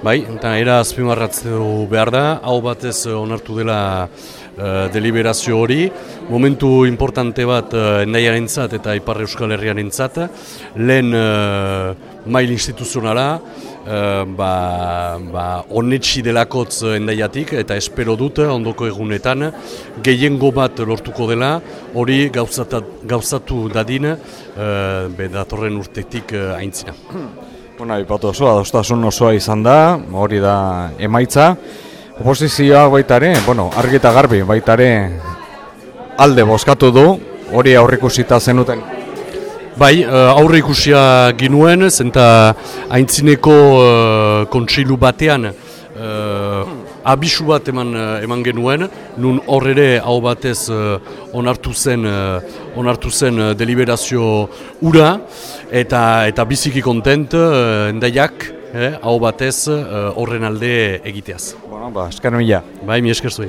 Bai, eta era azpimarratzeu behar da, hau batez eh, onartu dela uh, deliberazio hori, momentu importante bat uh, endaiaren zat eta Ipar Euskal Herriaren zat, lehen uh, mail instituzionala, uh, ba, ba, onetxi delakotz endaiatik, eta espero dut ondoko egunetan, gehiengo bat lortuko dela, hori gauzatu dadin, uh, be datorren urtetik uh, aintzina. Bona, ipatu oso, adostasun osoa izan da, hori da emaitza. Oposizioa baita ere, bueno, argi eta garbi baita ere alde bozkatu du, hori aurrikusita zenuten. Bai, aurre ikusia ginuen, zenta haintzineko uh, kontsilu batean abisu bat eman, eh, eman genuen, nun hor ere hau batez uh, onartu zen, uh, onartu zen deliberazio ura, eta, eta biziki kontent endaiak hau batez horren alde egiteaz. Bueno, ba, esker mila. Bai, mi esker zuen.